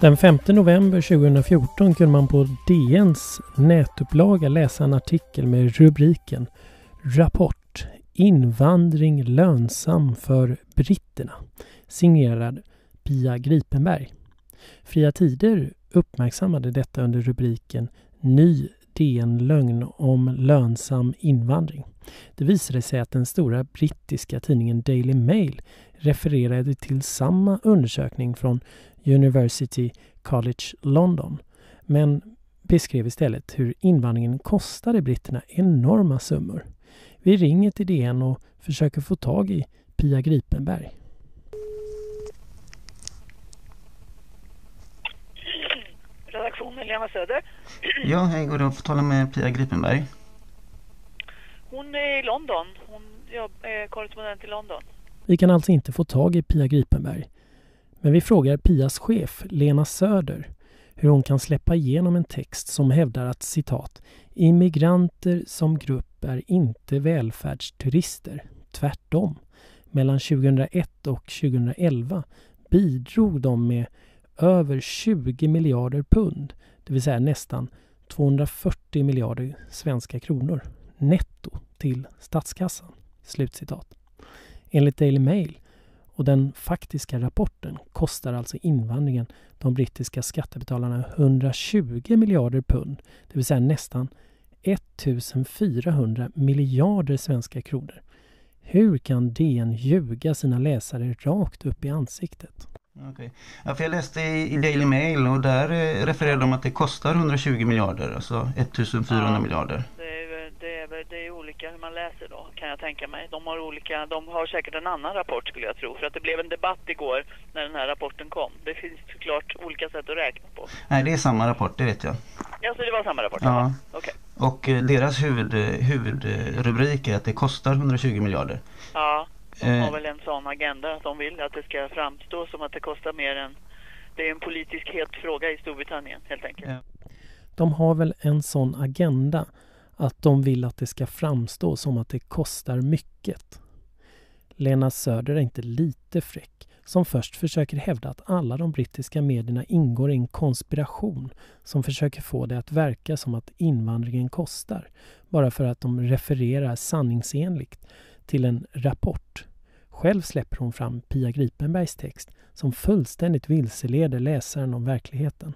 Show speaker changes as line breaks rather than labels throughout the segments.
Den 5 november 2014 kunde man på DNs nätupplaga läsa en artikel med rubriken Rapport Invandring lönsam för britterna signerad Pia Gripenberg. Fria Tider uppmärksammade detta under rubriken Ny DN-lögn om lönsam invandring. Det visade sig att den stora brittiska tidningen Daily Mail refererade till samma undersökning från University College London men beskrev istället hur invandringen kostade britterna enorma summor. Vi ringer till DN och försöker få tag i Pia Gripenberg.
Redaktionen Lena Söder.
Ja, hej, går det att få tala med Pia Gripenberg?
Hon är i London. Hon är korrespondent i London.
Vi kan alltså inte få tag i Pia Gripenberg. Men vi frågar Pias chef Lena Söder hur hon kan släppa igenom en text som hävdar att citat Immigranter som grupp är inte välfärdsturister. Tvärtom. Mellan 2001 och 2011 bidrog de med över 20 miljarder pund, det vill säga nästan 240 miljarder svenska kronor netto till statskassan. Slutcitat. Enligt Daily Mail och den faktiska rapporten kostar alltså invandringen de brittiska skattebetalarna 120 miljarder pund, det vill säga nästan 1400 miljarder svenska kronor. Hur kan DN ljuga sina läsare rakt upp i ansiktet?
Okay. Ja, för jag läste i, i Daily Mail och där eh, refererade de att det kostar 120 miljarder, alltså 1400 ja, miljarder.
Det är, det, är, det är olika hur man läser då, kan jag tänka mig. De har, olika, de har säkert en annan rapport skulle jag tro, för att det blev en debatt igår när den här rapporten kom. Det finns såklart olika sätt att räkna på.
Nej, det är samma rapport, det vet jag.
Ja, så det var samma rapport?
Ja. Okay. Och eh, deras huvud, huvudrubrik är att det kostar 120 miljarder.
Ja. De har eh. väl en sån agenda att de vill att det ska framstå som att det kostar mer än... Det är en politisk het fråga i Storbritannien helt enkelt.
De har väl en sån agenda att de vill att det ska framstå som att det kostar mycket. Lena Söder är inte lite fräck som först försöker hävda att alla de brittiska medierna ingår i en konspiration som försöker få det att verka som att invandringen kostar bara för att de refererar sanningsenligt till en rapport själv släpper hon fram Pia Gripenbergs text som fullständigt vilseleder läsaren om verkligheten.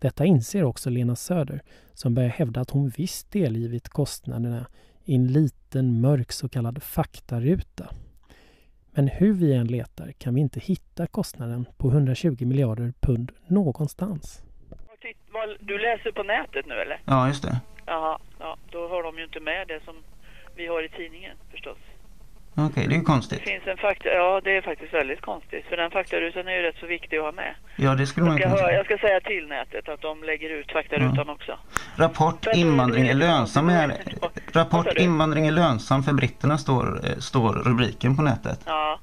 Detta inser också Lena Söder som börjar hävda att hon visst delgivit kostnaderna i en liten mörk så kallad faktaruta. Men hur vi än letar kan vi inte hitta kostnaden på 120 miljarder pund någonstans.
Du läser på nätet nu eller?
Ja, just det.
Jaha, ja, då har de ju inte med det som vi har i tidningen förstås.
Okej, okay, det är ju konstigt.
Det finns en fakta, ja, det är faktiskt väldigt konstigt. För den faktarutan är ju rätt så viktig att ha med.
Ja, det skulle man
kunna säga. Jag ska säga till nätet att de lägger ut faktarutan ja. också.
Rapport Men, invandring är lönsam är, Rapport invandring är lönsam för britterna står, eh, står rubriken på nätet.
Ja.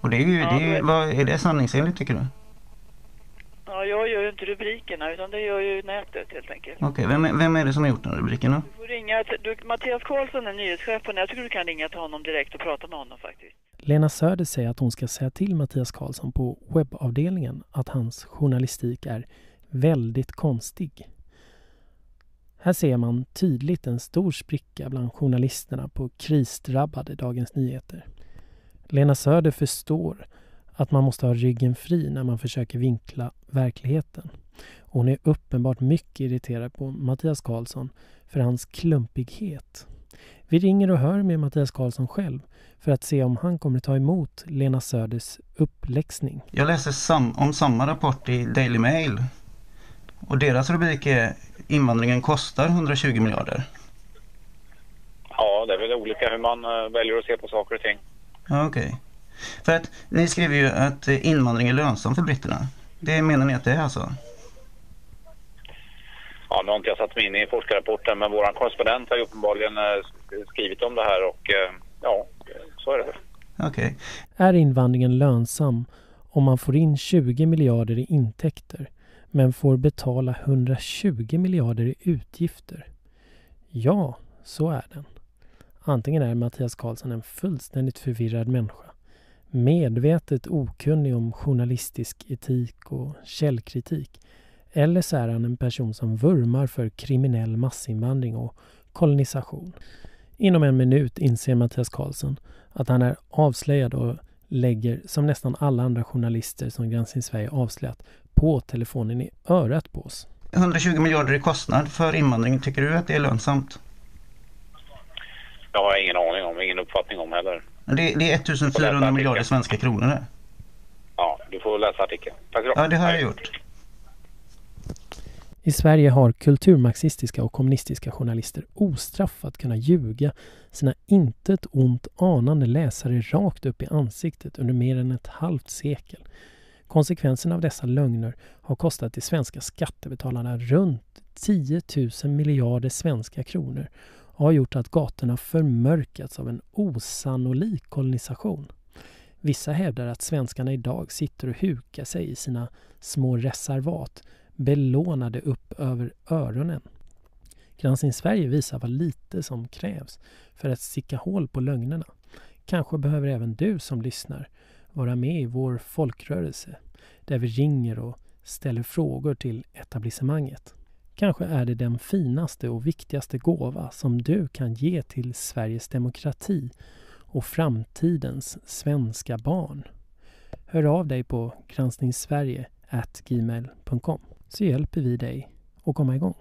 Och det är ju, ja, det är, ju, vad, är det sanningsenligt tycker du?
Ja, jag gör ju inte rubrikerna utan det gör ju nätet helt enkelt.
Okej, okay, vem, vem är det som har gjort den rubriken då?
Du får ringa, du, Mattias Karlsson är nyhetschef på Jag tycker du kan ringa till honom direkt och prata med honom faktiskt.
Lena Söder säger att hon ska säga till Mattias Karlsson på webbavdelningen att hans journalistik är väldigt konstig. Här ser man tydligt en stor spricka bland journalisterna på krisdrabbade Dagens Nyheter. Lena Söder förstår att man måste ha ryggen fri när man försöker vinkla verkligheten. Och hon är uppenbart mycket irriterad på Mattias Karlsson för hans klumpighet. Vi ringer och hör med Mattias Karlsson själv för att se om han kommer ta emot Lena Söders uppläxning.
Jag läser sam om samma rapport i Daily Mail och deras rubrik är Invandringen kostar 120 miljarder.
Ja, det är väl olika hur man eh, väljer att se på saker och ting.
Okej. Okay. För att ni skriver ju att invandring är lönsam för britterna. Det menar ni att det är alltså?
Ja, nu har inte jag satt mig in i forskarrapporten men vår korrespondent har ju uppenbarligen eh, skrivit om det här och eh, ja, så är det.
Okej. Okay.
Är invandringen lönsam om man får in 20 miljarder i intäkter men får betala 120 miljarder i utgifter? Ja, så är den. Antingen är Mattias Karlsson en fullständigt förvirrad människa medvetet okunnig om journalistisk etik och källkritik. Eller så är han en person som vurmar för kriminell massinvandring och kolonisation. Inom en minut inser Mattias Karlsson att han är avslöjad och lägger, som nästan alla andra journalister som Granskning Sverige avslöjat, på telefonen i örat på oss.
120 miljarder i kostnad för invandring, tycker du att det är lönsamt?
Jag har ingen aning om, ingen uppfattning om heller.
Det, det är 1400 miljarder svenska kronor det.
Ja, du får läsa artikeln. Tack så
Ja, det har jag gjort.
I Sverige har kulturmarxistiska och kommunistiska journalister ostraffat kunnat ljuga sina intet ont anande läsare rakt upp i ansiktet under mer än ett halvt sekel. Konsekvenserna av dessa lögner har kostat de svenska skattebetalarna runt 10 000 miljarder svenska kronor och har gjort att gatorna förmörkats av en osannolik kolonisation. Vissa hävdar att svenskarna idag sitter och hukar sig i sina små reservat belånade upp över öronen. Granskning Sverige visar vad lite som krävs för att sticka hål på lögnerna. Kanske behöver även du som lyssnar vara med i vår folkrörelse där vi ringer och ställer frågor till etablissemanget. Kanske är det den finaste och viktigaste gåva som du kan ge till Sveriges demokrati och framtidens svenska barn. Hör av dig på granskningssverige.gmail.com så hjälper vi dig att komma igång.